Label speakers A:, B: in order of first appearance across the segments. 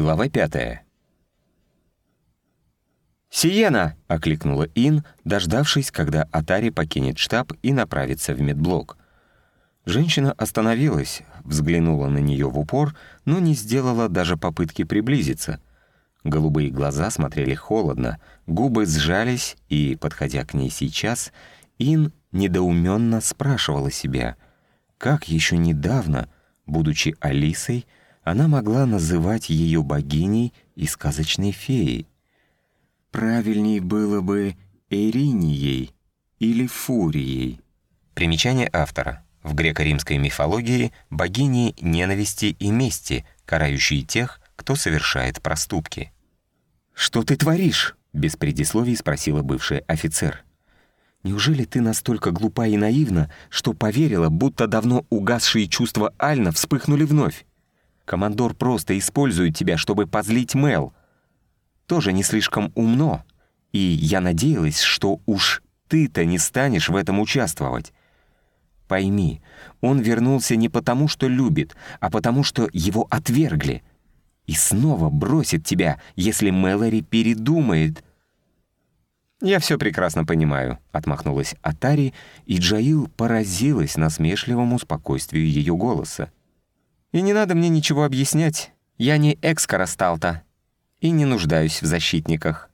A: Глава пятая. «Сиена!» — окликнула Ин, дождавшись, когда Атари покинет штаб и направится в медблок. Женщина остановилась, взглянула на нее в упор, но не сделала даже попытки приблизиться. Голубые глаза смотрели холодно, губы сжались, и, подходя к ней сейчас, Ин недоуменно спрашивала себя, как еще недавно, будучи Алисой, она могла называть ее богиней и сказочной феей. Правильней было бы Эринией или Фурией. Примечание автора. В греко-римской мифологии богини ненависти и мести, карающие тех, кто совершает проступки. «Что ты творишь?» — без предисловий спросила бывший офицер. «Неужели ты настолько глупа и наивна, что поверила, будто давно угасшие чувства Альна вспыхнули вновь? Командор просто использует тебя, чтобы позлить Мел. Тоже не слишком умно. И я надеялась, что уж ты-то не станешь в этом участвовать. Пойми, он вернулся не потому, что любит, а потому, что его отвергли. И снова бросит тебя, если Мэлори передумает. «Я все прекрасно понимаю», — отмахнулась Атари, и Джаил поразилась насмешливому спокойствию ее голоса. И не надо мне ничего объяснять. Я не экс-карасталта и не нуждаюсь в защитниках.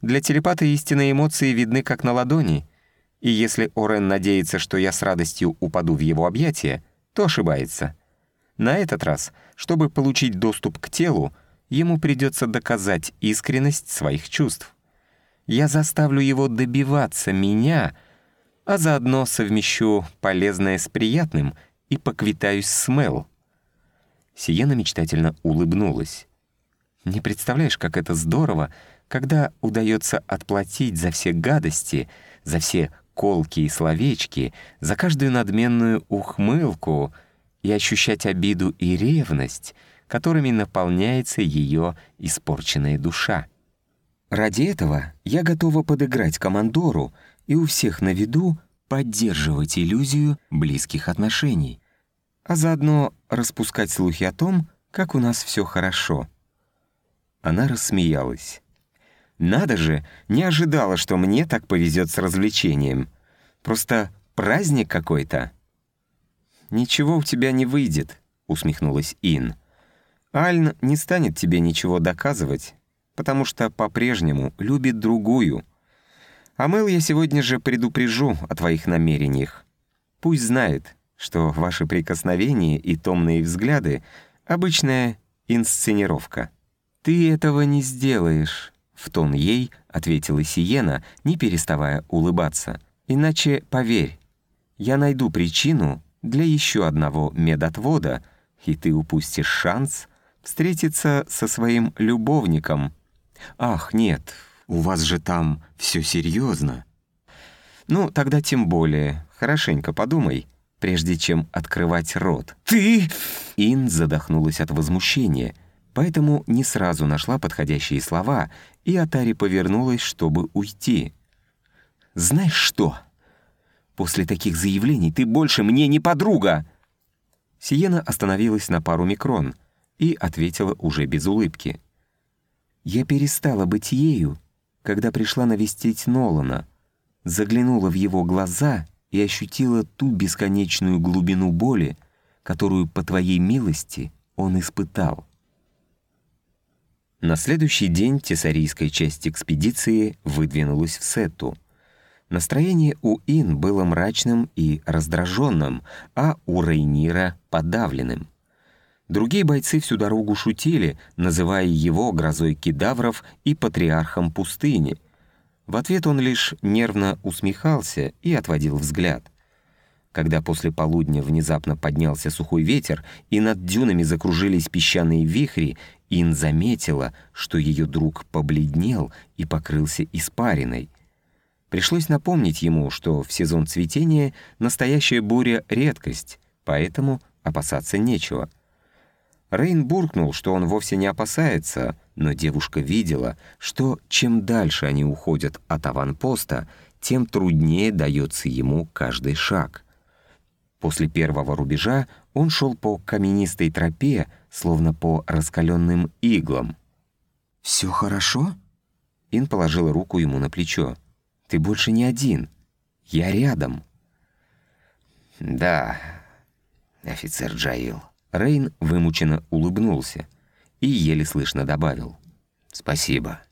A: Для телепата истинные эмоции видны как на ладони, и если Орен надеется, что я с радостью упаду в его объятия, то ошибается. На этот раз, чтобы получить доступ к телу, ему придется доказать искренность своих чувств. Я заставлю его добиваться меня, а заодно совмещу полезное с приятным и поквитаюсь с Мел. Сиена мечтательно улыбнулась. «Не представляешь, как это здорово, когда удается отплатить за все гадости, за все колки и словечки, за каждую надменную ухмылку и ощущать обиду и ревность, которыми наполняется ее испорченная душа. Ради этого я готова подыграть командору и у всех на виду поддерживать иллюзию близких отношений а заодно распускать слухи о том, как у нас все хорошо». Она рассмеялась. «Надо же, не ожидала, что мне так повезет с развлечением. Просто праздник какой-то». «Ничего у тебя не выйдет», — усмехнулась Ин. «Альн не станет тебе ничего доказывать, потому что по-прежнему любит другую. А Мэл я сегодня же предупрежу о твоих намерениях. Пусть знает, что ваши прикосновения и томные взгляды — обычная инсценировка. «Ты этого не сделаешь», — в тон ей ответила Сиена, не переставая улыбаться. «Иначе, поверь, я найду причину для еще одного медотвода, и ты упустишь шанс встретиться со своим любовником. Ах, нет, у вас же там все серьезно. Ну, тогда тем более, хорошенько подумай, прежде чем открывать рот. «Ты...» Ин задохнулась от возмущения, поэтому не сразу нашла подходящие слова, и Атари повернулась, чтобы уйти. «Знаешь что? После таких заявлений ты больше мне не подруга!» Сиена остановилась на пару микрон и ответила уже без улыбки. «Я перестала быть ею, когда пришла навестить Нолана, заглянула в его глаза и ощутила ту бесконечную глубину боли, которую по твоей милости он испытал. На следующий день тесарийская часть экспедиции выдвинулась в Сетту. Настроение у Ин было мрачным и раздраженным, а у Рейнира — подавленным. Другие бойцы всю дорогу шутили, называя его грозой кедавров и патриархом пустыни — в ответ он лишь нервно усмехался и отводил взгляд. Когда после полудня внезапно поднялся сухой ветер и над дюнами закружились песчаные вихри, Ин заметила, что ее друг побледнел и покрылся испариной. Пришлось напомнить ему, что в сезон цветения настоящая буря — редкость, поэтому опасаться нечего — Рейн буркнул, что он вовсе не опасается, но девушка видела, что чем дальше они уходят от аванпоста, тем труднее дается ему каждый шаг. После первого рубежа он шел по каменистой тропе, словно по раскаленным иглам. «Все хорошо?» Ин положила руку ему на плечо. «Ты больше не один. Я рядом».
B: «Да, офицер Джаил».
A: Рейн вымученно улыбнулся и еле слышно добавил.
B: «Спасибо».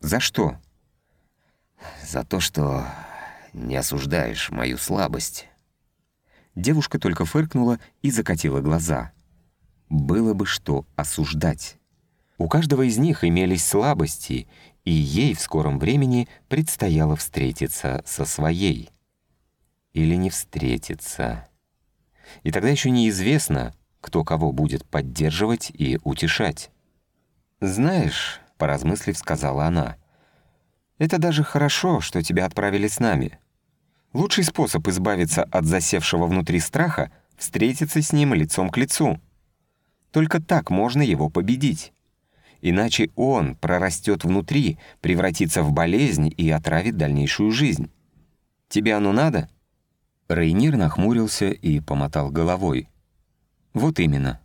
A: «За что?»
B: «За то, что не осуждаешь мою слабость».
A: Девушка только фыркнула и закатила глаза. Было бы что осуждать. У каждого из них имелись слабости, и ей в скором времени предстояло встретиться со своей. Или не встретиться. И тогда еще неизвестно, кто кого будет поддерживать и утешать. «Знаешь», — поразмыслив, сказала она, «это даже хорошо, что тебя отправили с нами. Лучший способ избавиться от засевшего внутри страха — встретиться с ним лицом к лицу. Только так можно его победить. Иначе он прорастет внутри, превратится в болезнь и отравит дальнейшую жизнь. Тебе оно надо?» Рейнир нахмурился и помотал головой. «Вот именно.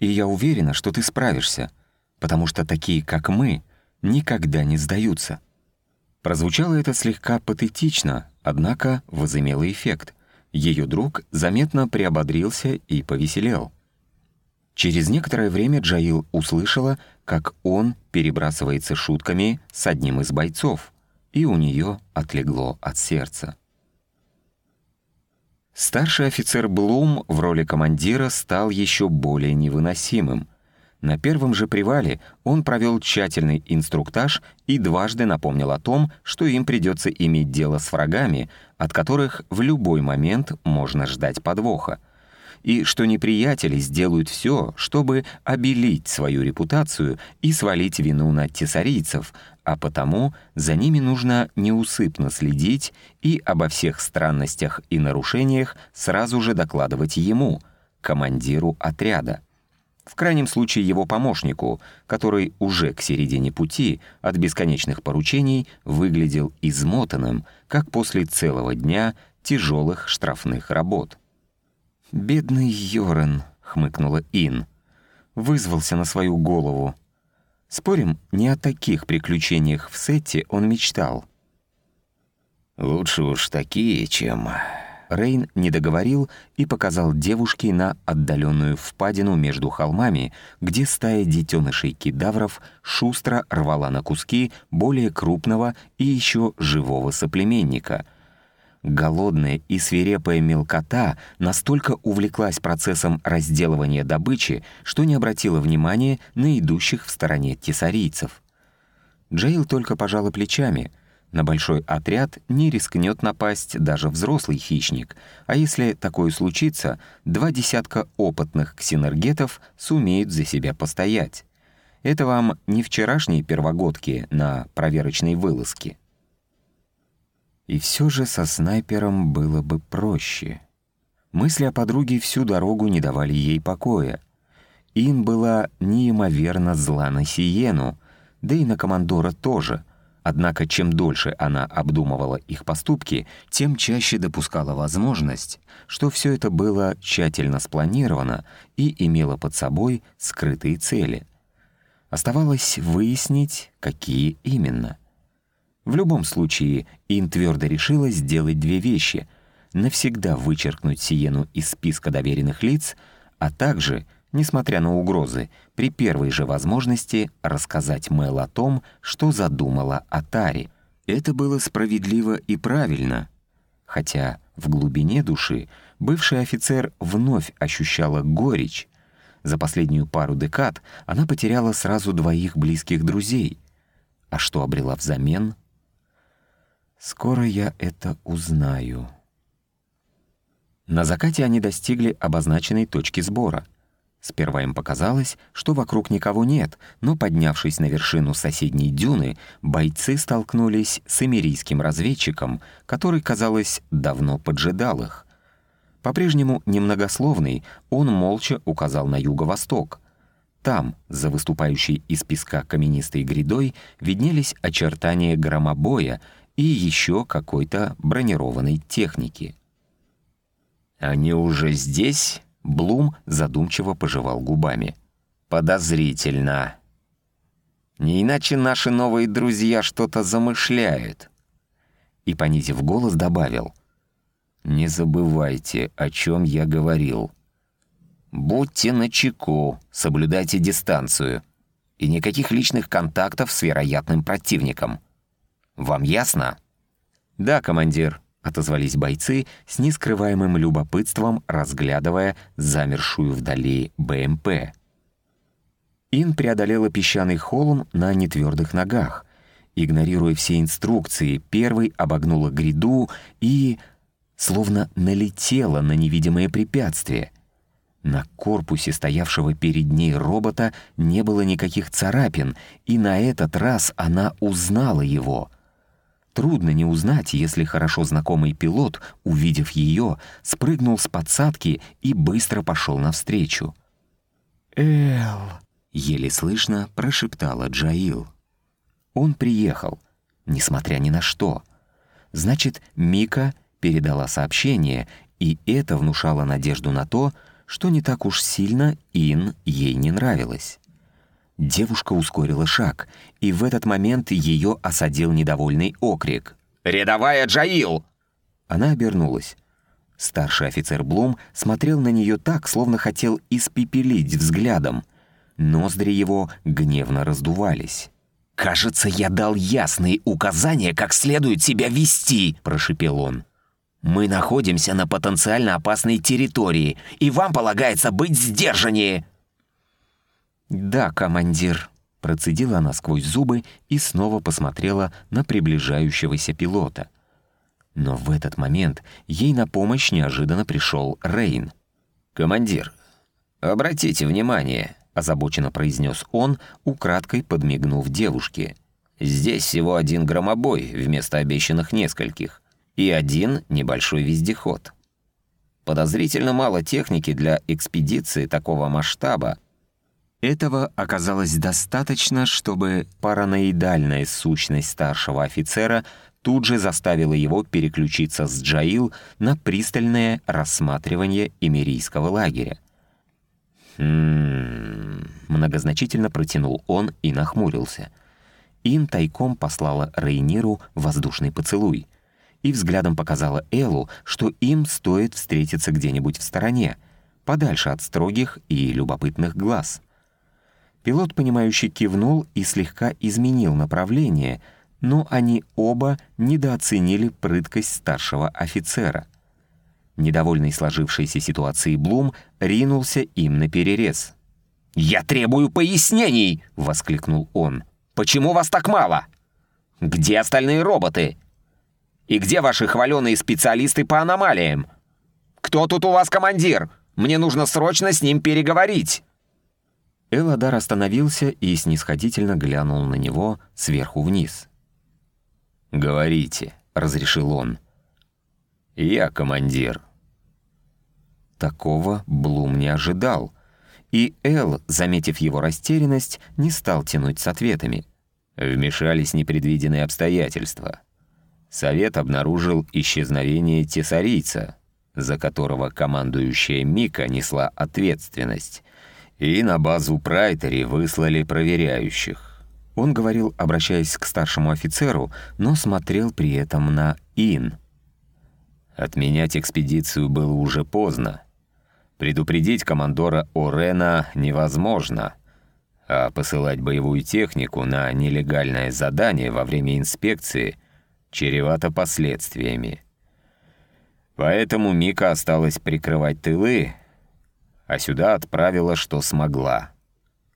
A: И я уверена, что ты справишься, потому что такие, как мы, никогда не сдаются». Прозвучало это слегка патетично, однако возымело эффект. Ее друг заметно приободрился и повеселел. Через некоторое время Джаил услышала, как он перебрасывается шутками с одним из бойцов, и у нее отлегло от сердца. Старший офицер Блум в роли командира стал еще более невыносимым. На первом же привале он провел тщательный инструктаж и дважды напомнил о том, что им придется иметь дело с врагами, от которых в любой момент можно ждать подвоха — и что неприятели сделают все, чтобы обелить свою репутацию и свалить вину на тессарийцев, а потому за ними нужно неусыпно следить и обо всех странностях и нарушениях сразу же докладывать ему, командиру отряда. В крайнем случае его помощнику, который уже к середине пути от бесконечных поручений выглядел измотанным, как после целого дня тяжелых штрафных работ. «Бедный Йорен», — хмыкнула Ин. Вызвался на свою голову. Спорим, не о таких приключениях в сете он мечтал.
B: «Лучше уж такие, чем...»
A: Рейн не договорил и показал девушке на отдаленную впадину между холмами, где стая детенышей кедавров шустро рвала на куски более крупного и еще живого соплеменника — Голодная и свирепая мелкота настолько увлеклась процессом разделывания добычи, что не обратила внимания на идущих в стороне тесарийцев. Джейл только пожала плечами. На большой отряд не рискнет напасть даже взрослый хищник, а если такое случится, два десятка опытных ксинергетов сумеют за себя постоять. Это вам не вчерашние первогодки на проверочной вылазке. И все же со снайпером было бы проще. Мысли о подруге всю дорогу не давали ей покоя. Ин была неимоверно зла на Сиену, да и на командора тоже. Однако чем дольше она обдумывала их поступки, тем чаще допускала возможность, что все это было тщательно спланировано и имело под собой скрытые цели. Оставалось выяснить, какие именно. В любом случае, Ин твердо решила сделать две вещи — навсегда вычеркнуть Сиену из списка доверенных лиц, а также, несмотря на угрозы, при первой же возможности рассказать Мэл о том, что задумала Атари. Это было справедливо и правильно, хотя в глубине души бывший офицер вновь ощущала горечь. За последнюю пару декад она потеряла сразу двоих близких друзей. А что обрела взамен — Скоро я это узнаю. На закате они достигли обозначенной точки сбора. Сперва им показалось, что вокруг никого нет, но, поднявшись на вершину соседней дюны, бойцы столкнулись с эмирийским разведчиком, который, казалось, давно поджидал их. По-прежнему немногословный, он молча указал на юго-восток. Там, за выступающей из песка каменистой грядой, виднелись очертания громобоя — и еще какой-то бронированной техники.
B: «Они уже здесь?»
A: Блум задумчиво пожевал губами. «Подозрительно. Не иначе наши новые друзья что-то замышляют». И, понизив голос, добавил. «Не забывайте, о чем я говорил. Будьте начеку, соблюдайте дистанцию. И никаких личных контактов с вероятным противником. Вам ясно?» «Да, командир», — отозвались бойцы с нескрываемым любопытством, разглядывая замершую вдали БМП. Ин преодолела песчаный холм на нетвердых ногах. Игнорируя все инструкции, первой обогнула гряду и... словно налетела на невидимое препятствие. На корпусе стоявшего перед ней робота не было никаких царапин, и на этот раз она узнала его — Трудно не узнать, если хорошо знакомый пилот, увидев ее, спрыгнул с подсадки и быстро пошел навстречу. «Эл!» — еле слышно прошептала Джаил. Он приехал, несмотря ни на что. Значит, Мика передала сообщение, и это внушало надежду на то, что не так уж сильно Ин ей не нравилось. Девушка ускорила шаг, и в этот момент ее осадил недовольный окрик. «Рядовая Джаил!» Она обернулась. Старший офицер Блум смотрел на нее так, словно хотел испепелить взглядом. Ноздри его гневно раздувались. «Кажется, я дал ясные указания, как следует себя вести», — прошипел он. «Мы находимся на потенциально опасной территории, и вам полагается быть сдержаннее!» «Да, командир», — процедила она сквозь зубы и снова посмотрела на приближающегося пилота. Но в этот момент ей на помощь неожиданно пришел Рейн.
B: «Командир, обратите внимание», — озабоченно произнес он, украдкой подмигнув девушке. «Здесь всего один громобой вместо обещанных нескольких и один небольшой вездеход. Подозрительно мало техники для экспедиции такого масштаба,
A: этого оказалось достаточно, чтобы параноидальная сущность старшего офицера тут же заставила его переключиться с Джаил на пристальное рассматривание эмирийского лагеря. «Хм...» — многозначительно протянул он и нахмурился. Ин тайком послала Рейниру воздушный поцелуй и взглядом показала Элу, что им стоит встретиться где-нибудь в стороне, подальше от строгих и любопытных глаз — Пилот, понимающий, кивнул и слегка изменил направление, но они оба недооценили прыткость старшего офицера. Недовольный сложившейся ситуацией Блум ринулся им на перерез. «Я требую пояснений!» — воскликнул он. «Почему вас так мало? Где остальные роботы? И где ваши хваленые специалисты по аномалиям? Кто тут у вас командир? Мне нужно срочно с ним переговорить!» Эладар остановился и снисходительно глянул на него сверху вниз.
B: «Говорите», — разрешил он. «Я командир».
A: Такого Блум не ожидал, и Эл, заметив его растерянность, не стал тянуть с ответами.
B: Вмешались непредвиденные обстоятельства. Совет обнаружил исчезновение тесарийца, за которого командующая Мика несла ответственность, и на базу Прайтери выслали проверяющих.
A: Он говорил, обращаясь к старшему офицеру, но смотрел при этом на Ин.
B: Отменять экспедицию было уже поздно. Предупредить командора Орена невозможно, а посылать боевую технику на нелегальное задание во время инспекции чревато последствиями. Поэтому Мика осталась прикрывать тылы а сюда отправила, что смогла.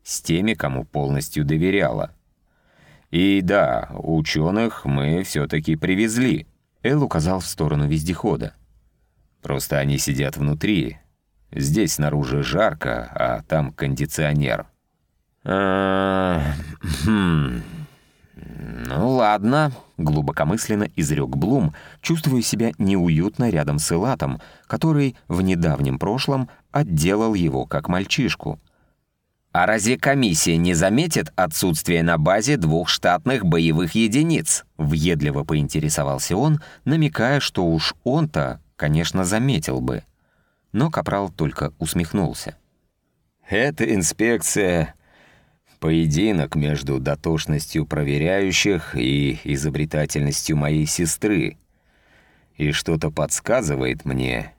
B: С теми, кому полностью доверяла. И да, ученых мы все-таки привезли.
A: Эл указал в сторону вездехода.
B: Просто они сидят внутри. Здесь снаружи жарко, а там кондиционер.
A: А, хм. Ну ладно, глубокомысленно изрек Блум, чувствуя себя неуютно рядом с Элатом, который в недавнем прошлом отделал его как мальчишку. «А разве комиссия не заметит отсутствие на базе двух штатных боевых единиц?» Въедливо поинтересовался он, намекая, что уж он-то, конечно, заметил бы. но Капрал только усмехнулся.
B: «Это инспекция — поединок между дотошностью проверяющих и изобретательностью моей сестры. И что-то подсказывает мне,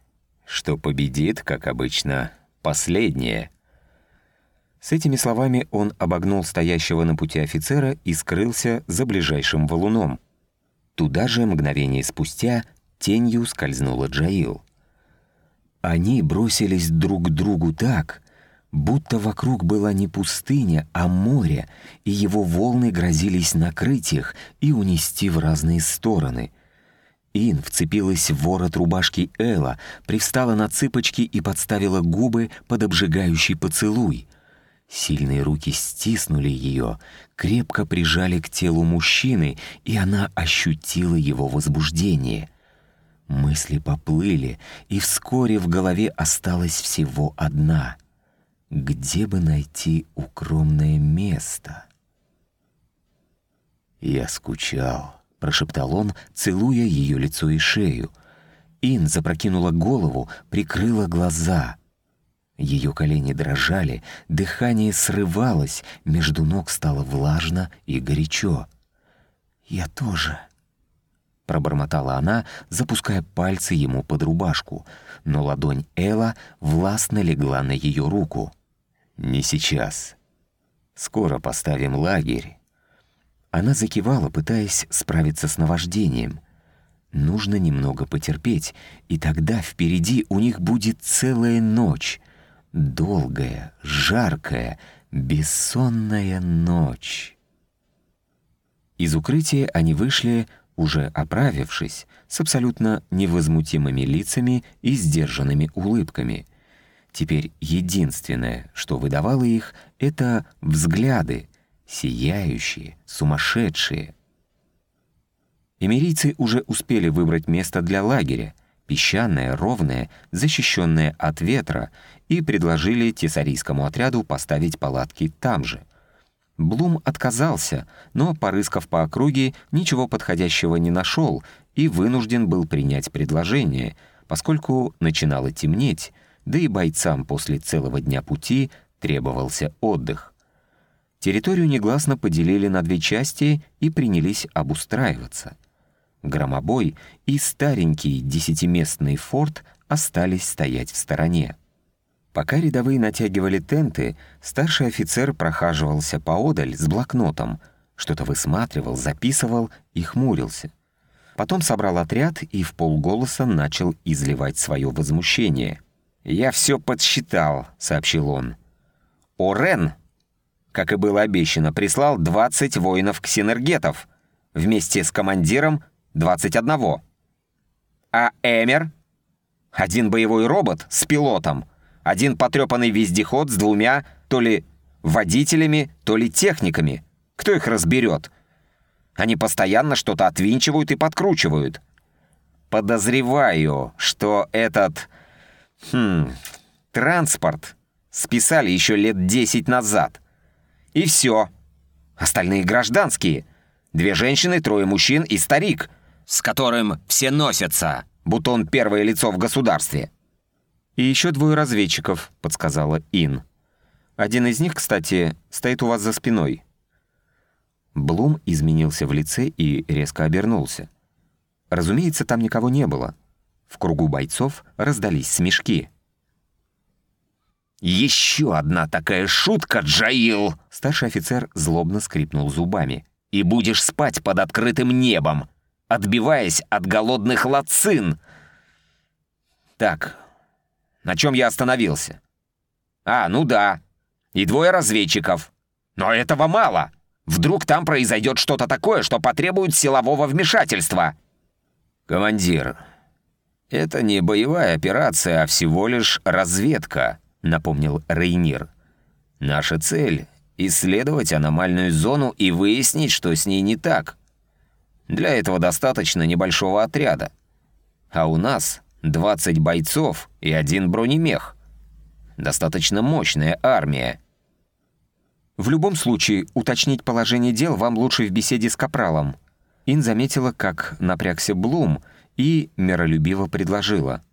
B: что победит, как обычно, последнее».
A: С этими словами он обогнул стоящего на пути офицера и скрылся за ближайшим валуном. Туда же, мгновение спустя, тенью скользнула Джаил. Они бросились друг к другу так, будто вокруг была не пустыня, а море, и его волны грозились накрыть их и унести в разные стороны. Ин вцепилась в ворот рубашки Элла, привстала на цыпочки и подставила губы под обжигающий поцелуй. Сильные руки стиснули ее, крепко прижали к телу мужчины, и она ощутила его возбуждение. Мысли поплыли, и вскоре в голове осталась всего одна. Где бы найти укромное место? «Я скучал», — прошептал он, целуя ее лицо и шею. Ин запрокинула голову, прикрыла глаза — ее колени дрожали, дыхание срывалось, между ног стало влажно и горячо. «Я тоже», — пробормотала она, запуская пальцы ему под рубашку, но ладонь Элла властно легла на ее руку. «Не сейчас. Скоро поставим лагерь». Она закивала, пытаясь справиться с наваждением. Нужно немного потерпеть, и тогда впереди у них будет целая ночь — долгая, жаркая, бессонная ночь. Из укрытия они вышли, уже оправившись, с абсолютно невозмутимыми лицами и сдержанными улыбками. Теперь единственное, что выдавало их, — это взгляды, сияющие, сумасшедшие. Эмирийцы уже успели выбрать место для лагеря, песчаное, ровное, защищенное от ветра, и предложили тесарийскому отряду поставить палатки там же. Блум отказался, но, порыскав по округе, ничего подходящего не нашел и вынужден был принять предложение, поскольку начинало темнеть, да и бойцам после целого дня пути требовался отдых. Территорию негласно поделили на две части и принялись обустраиваться — громобой и старенький десятиместный форт остались стоять в стороне. Пока рядовые натягивали тенты, старший офицер прохаживался поодаль с блокнотом, что-то высматривал, записывал и хмурился. Потом собрал отряд и в полголоса начал изливать свое возмущение. «Я все подсчитал», — сообщил он. «Орен, как и было обещано, прислал 20 воинов-ксенергетов вместе с командиром 21. А Эмер? Один боевой робот с пилотом, один потрепанный вездеход с двумя то ли водителями, то ли техниками. Кто их разберет? Они постоянно что-то отвинчивают и подкручивают. Подозреваю, что этот... Хм... Транспорт списали еще лет 10 назад. И все. Остальные гражданские. Две женщины, трое мужчин и старик — с которым все носятся, будто он первое лицо в государстве». «И еще двое разведчиков», — подсказала Ин. «Один из них, кстати, стоит у вас за спиной». Блум изменился в лице и резко обернулся. Разумеется, там никого не было. В кругу бойцов раздались смешки.
B: «Еще одна такая шутка, Джаил!»
A: Старший офицер злобно скрипнул зубами.
B: «И будешь спать под открытым небом, отбиваясь от голодных лацин. Так, на чем я остановился? А, ну да, и двое разведчиков. Но этого мало. Вдруг там произойдет что-то такое, что потребует силового вмешательства. Командир, это не боевая операция, а всего лишь разведка, напомнил Рейнир. Наша цель — исследовать аномальную зону и выяснить, что с ней не так. Для этого достаточно небольшого отряда. А у нас 20 бойцов и один бронемех. Достаточно мощная армия.
A: В любом случае, уточнить положение дел вам лучше в беседе с Капралом. Ин заметила, как напрягся Блум, и миролюбиво предложила.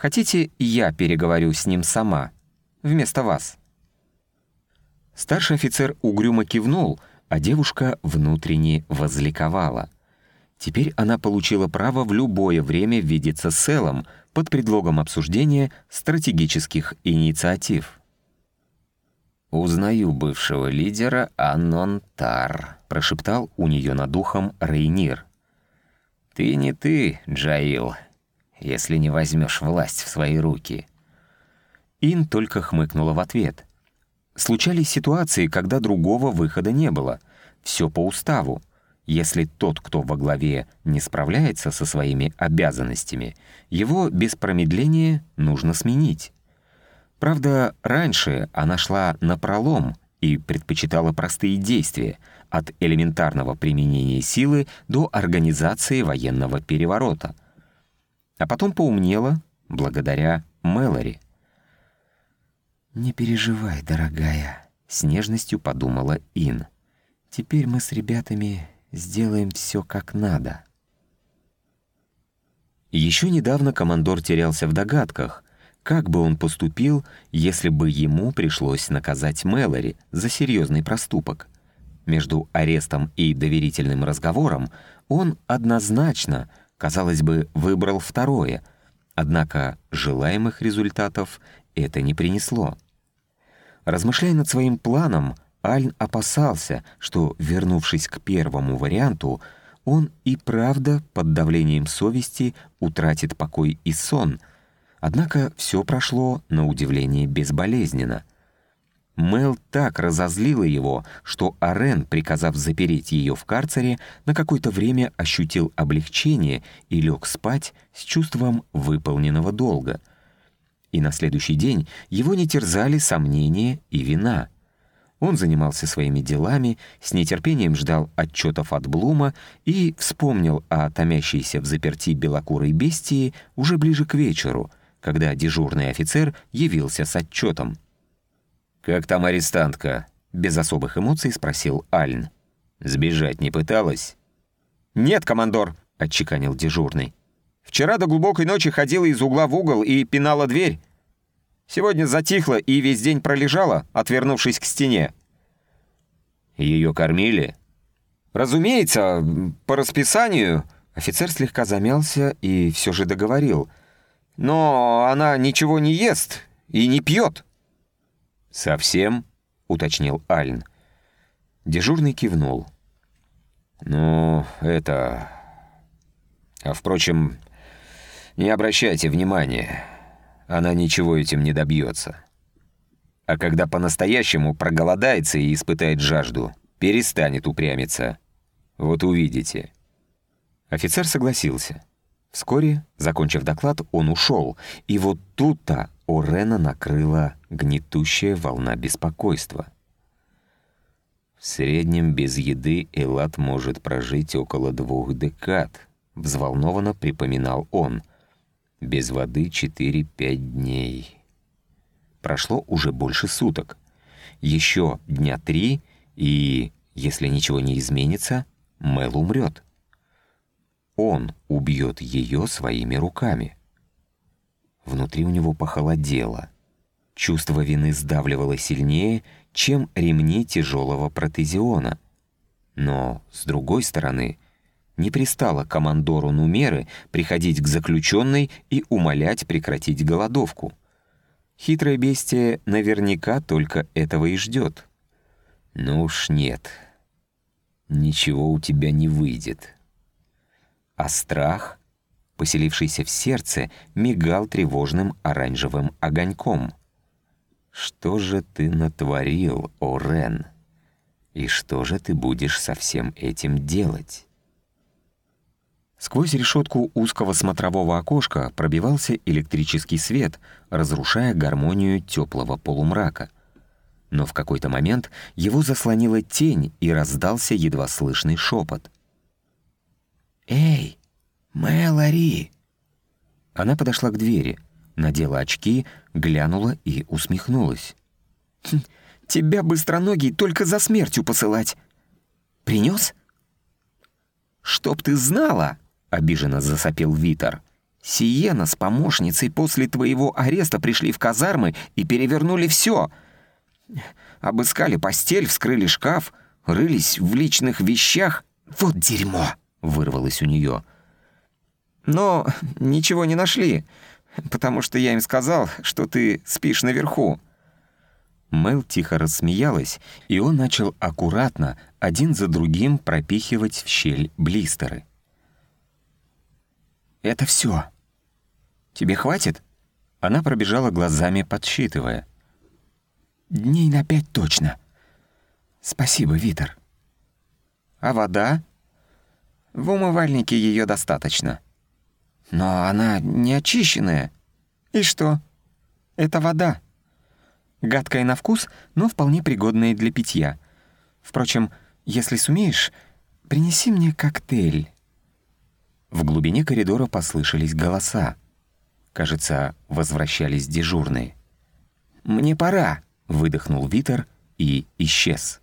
A: Хотите, я переговорю с ним сама, вместо вас?» Старший офицер угрюмо кивнул, а девушка внутренне возликовала. Теперь она получила право в любое время видеться с Элом под предлогом обсуждения стратегических инициатив.
B: «Узнаю бывшего лидера Аннон Тар», — прошептал у нее над ухом Рейнир. «Ты не ты, Джаил, если не возьмешь власть в свои руки».
A: Ин только хмыкнула в ответ. Случались ситуации, когда другого выхода не было. Все по уставу. Если тот, кто во главе, не справляется со своими обязанностями, его без промедления нужно сменить. Правда, раньше она шла на пролом и предпочитала простые действия, от элементарного применения силы до организации военного переворота. А потом поумнела благодаря Мэлори.
C: «Не переживай, дорогая», — с нежностью подумала Ин. «Теперь мы с ребятами сделаем все как надо».
A: Еще недавно командор терялся в догадках, как бы он поступил, если бы ему пришлось наказать Мэлори за серьезный проступок. Между арестом и доверительным разговором он однозначно, казалось бы, выбрал второе, однако желаемых результатов это не принесло. Размышляя над своим планом, Альн опасался, что, вернувшись к первому варианту, он и правда под давлением совести утратит покой и сон. Однако все прошло, на удивление, безболезненно. Мел так разозлила его, что Арен, приказав запереть ее в карцере, на какое-то время ощутил облегчение и лег спать с чувством выполненного долга — и на следующий день его не терзали сомнения и вина. Он занимался своими делами, с нетерпением ждал отчетов от Блума и вспомнил о томящейся в заперти белокурой бестии уже ближе к вечеру, когда дежурный офицер явился с отчетом.
B: «Как там арестантка?» — без особых эмоций спросил Альн. «Сбежать не пыталась?»
A: «Нет, командор», — отчеканил дежурный. Вчера до глубокой ночи ходила из угла в угол и пинала дверь. Сегодня затихла и весь день пролежала, отвернувшись к стене.
B: Ее кормили?
A: Разумеется, по расписанию. Офицер слегка замялся и все же договорил. Но она ничего не ест и не пьет.
B: «Совсем?» — уточнил Альн.
A: Дежурный кивнул.
B: «Ну, это... А, впрочем, не обращайте внимания, она ничего этим не добьется. А когда по-настоящему проголодается и испытает жажду, перестанет упрямиться. Вот увидите.
A: Офицер согласился. Вскоре, закончив доклад, он ушел, и вот тут-то Орена накрыла гнетущая волна беспокойства.
B: В среднем без еды Элат может прожить около двух декад, взволнованно припоминал он без воды 4-5 дней.
A: Прошло уже больше суток. Еще дня три, и, если ничего не изменится, Мэл умрет. Он убьет ее своими руками. Внутри у него похолодело. Чувство вины сдавливало сильнее, чем ремни тяжелого протезиона. Но, с другой стороны, — не пристало командору Нумеры приходить к заключенной и умолять прекратить голодовку. Хитрое бестие наверняка только этого и ждет.
B: «Ну уж нет, ничего у тебя не выйдет».
A: А страх, поселившийся в сердце, мигал тревожным оранжевым огоньком. «Что же ты натворил, О Рен? И что же ты будешь со всем этим делать?» Сквозь решетку узкого смотрового окошка пробивался электрический свет, разрушая гармонию теплого полумрака. Но в какой-то момент его заслонила тень и раздался едва слышный шепот.
C: «Эй, Мэлори!»
A: Она подошла к двери, надела очки, глянула и усмехнулась. «Хм, «Тебя, быстроногий, только за смертью посылать. Принес?» «Чтоб ты знала!» — обиженно засопел Витер.
B: Сиена с помощницей после твоего ареста пришли в казармы и перевернули все. Обыскали постель, вскрыли шкаф, рылись в личных вещах. Вот дерьмо!» — вырвалось у нее.
A: «Но ничего не нашли, потому что я им сказал, что ты спишь наверху». Мэл тихо рассмеялась, и он начал аккуратно, один за другим пропихивать в щель блистеры. «Это все. Тебе хватит?» Она пробежала глазами, подсчитывая. «Дней на пять точно. Спасибо, Витер». «А вода?» «В умывальнике ее достаточно». «Но она не очищенная». «И что? Это вода. Гадкая на вкус, но вполне пригодная для питья. Впрочем, если сумеешь, принеси мне коктейль». В глубине коридора послышались голоса. Кажется, возвращались дежурные. «Мне пора!» — выдохнул Витер и исчез.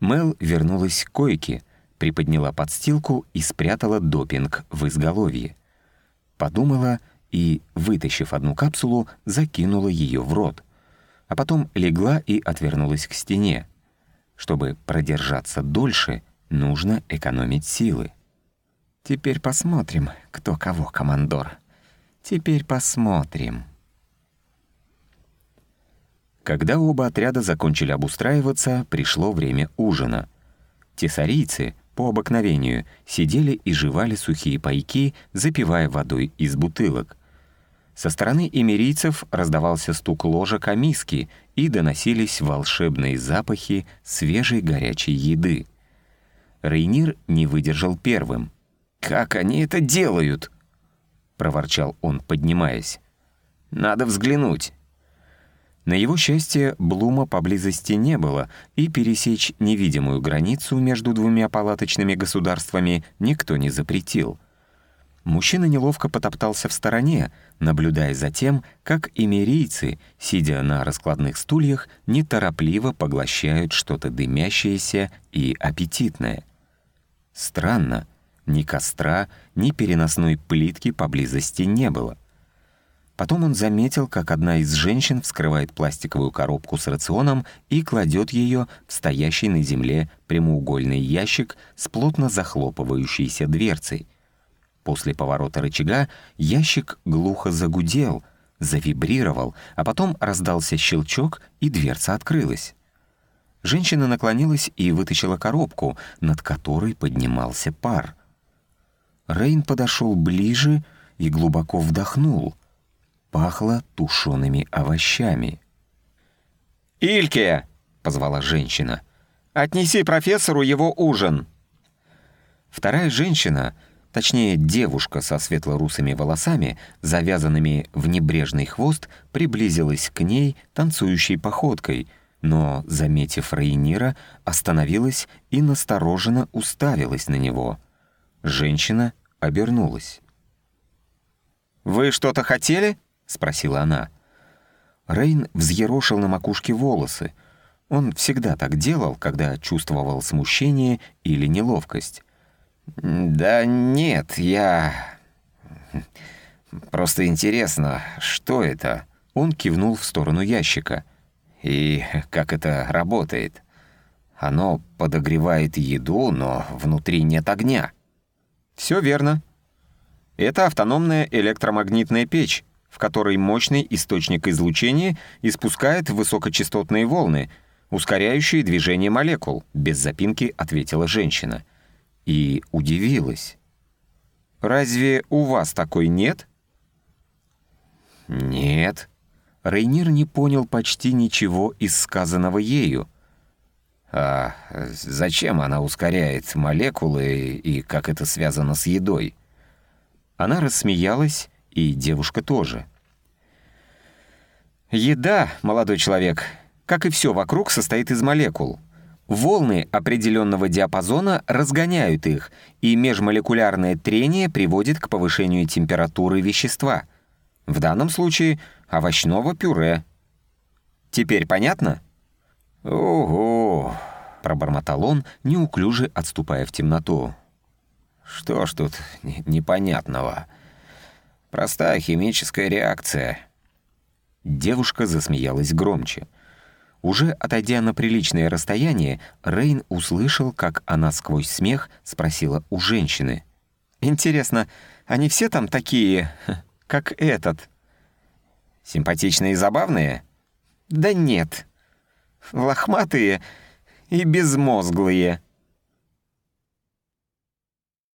A: Мел вернулась к койке, приподняла подстилку и спрятала допинг в изголовье. Подумала и, вытащив одну капсулу, закинула ее в рот. А потом легла и отвернулась к стене. Чтобы продержаться дольше, нужно экономить силы. Теперь посмотрим, кто кого, командор. Теперь посмотрим. Когда оба отряда закончили обустраиваться, пришло время ужина. Тесарийцы, по обыкновению, сидели и жевали сухие пайки, запивая водой из бутылок. Со стороны эмирийцев раздавался стук ложек о миски и доносились волшебные запахи свежей горячей еды. Рейнир не выдержал первым — «Как они это делают?» — проворчал он, поднимаясь. «Надо взглянуть». На его счастье, Блума поблизости не было, и пересечь невидимую границу между двумя палаточными государствами никто не запретил. Мужчина неловко потоптался в стороне, наблюдая за тем, как эмирийцы, сидя на раскладных стульях, неторопливо поглощают что-то дымящееся и аппетитное. Странно, ни костра, ни переносной плитки поблизости не было. Потом он заметил, как одна из женщин вскрывает пластиковую коробку с рационом и кладет ее в стоящий на земле прямоугольный ящик с плотно захлопывающейся дверцей. После поворота рычага ящик глухо загудел, завибрировал, а потом раздался щелчок, и дверца открылась. Женщина наклонилась и вытащила коробку, над которой поднимался пар — Рейн подошел ближе и глубоко вдохнул. Пахло тушеными овощами. «Ильке!» — позвала женщина. «Отнеси профессору его ужин!» Вторая женщина, точнее девушка со светло-русыми волосами, завязанными в небрежный хвост, приблизилась к ней танцующей походкой, но, заметив Рейнира, остановилась и настороженно уставилась на него — Женщина обернулась. «Вы что-то хотели?» — спросила она. Рейн взъерошил на макушке волосы. Он всегда так делал, когда чувствовал смущение или неловкость. «Да нет, я... Просто интересно, что это?» Он кивнул в сторону ящика. «И как это работает? Оно подогревает еду, но внутри нет огня». Все верно. Это автономная электромагнитная печь, в которой мощный источник излучения испускает высокочастотные волны, ускоряющие движение молекул, без запинки ответила женщина. И удивилась. «Разве у вас такой нет?» «Нет». Рейнир не понял почти ничего из сказанного ею. А зачем она ускоряет молекулы и как это связано с едой? Она рассмеялась, и девушка тоже. Еда, молодой человек, как и все вокруг, состоит из молекул. Волны определенного диапазона разгоняют их, и межмолекулярное трение приводит к повышению температуры вещества. В данном случае овощного пюре. Теперь понятно? «Ого!» — пробормотал он, неуклюже отступая в темноту. «Что ж тут непонятного?
B: Простая химическая реакция».
A: Девушка засмеялась громче. Уже отойдя на приличное расстояние, Рейн услышал, как она сквозь смех спросила у женщины. «Интересно, они все там такие, как этот?»
B: «Симпатичные и забавные?»
A: «Да нет. Лохматые и безмозглые».